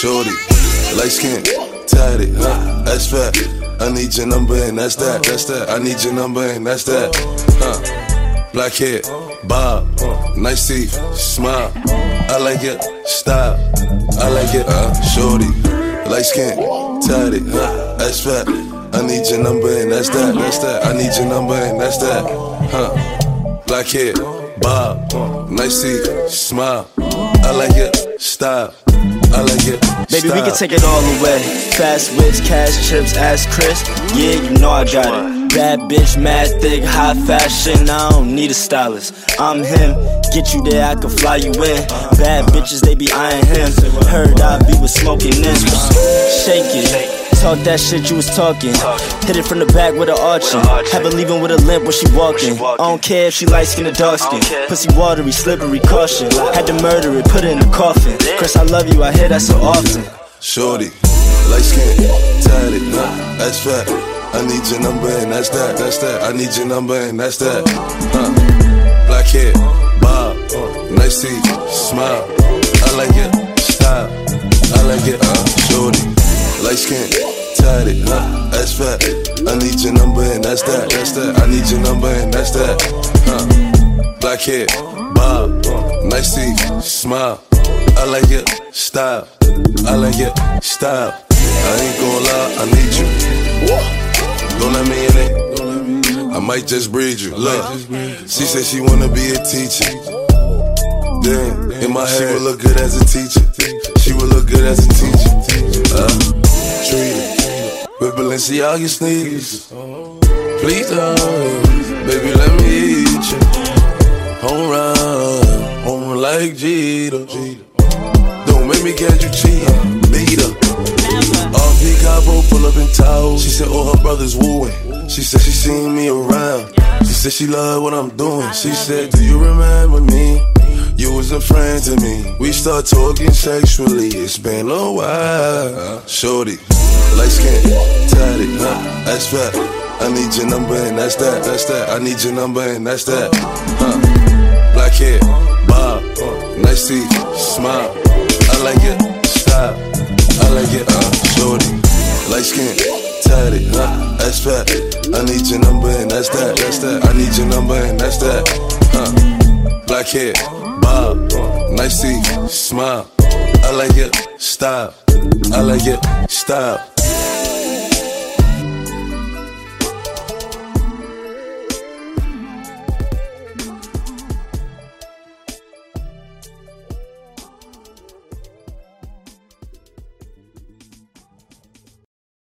shorty, light skin, tatted, huh? That's fat. I need your number and that's that, that's that. I need your number and that's that, huh? Black hair, bob, nice teeth, smile. I like it, style. I like it, uh, shorty, light skin, tatted, huh? That's fat. I need your number and that's that, that's that. I need your number and that's that, huh? Black hair, bob, nice teeth, smile. I like it, style. I like it. Baby, we can take it all away. Fast whips, cash chips, ass Chris. Yeah, you know I got it. Bad bitch, mad thick, high fashion. I don't need a stylist. I'm him. Get you there, I can fly you in. Bad bitches, they be eyeing him. Heard I be with smoking this. Shake it. Talk that shit you was talking. Hit it from the back with an arching. Have her leaving with a limp when she walking. I don't care if she light skin or dark skin. Pussy watery, slippery, caution. Had to murder it, put it in a coffin. Chris, I love you, I hear that so often. Shorty, light skin, tatted, nah, that's fat. I need your number and that's that, that's that. I need your number and that's that. Huh. Black hair, bob, nice teeth, smile. I like it, style. I like it, uh, shorty, light skin, tatted, huh? That's fat. I need your number and that's that, that's that. I need your number and that's that. Huh. Black hair, bob, nice teeth, smile. I like your style. I like your style. I ain't gon' lie, I need you. Don't let me in it. I might just breed you. Look, she said she wanna be a teacher. Then in my head, she would look good as a teacher. She would look good as a teacher. Balenciaga sneakers. Please don't, baby, let me eat you. Home run, home like Jeter. Don't make me catch you cheating, beat her. RP Cabo pull up in Tahoe. She said all her brothers wooing. She said she seen me around. She said she love what I'm doing. She said, Do you remember me? You was a friend to me. We start talking sexually. It's been a while. Shorty, light skin, tatted, huh? That's fat. I need your number and that's that, that's that. I need your number and that's that. Huh. Black hair, bob, nice teeth, smile. I like it, style. I like it, uh, shorty, light skin, tatted, huh? That's fat. I need your number and that's that, that's that. I need your number and that's that, huh? Black hair, bob, nice teeth, smile. I like it, style. I like it, style.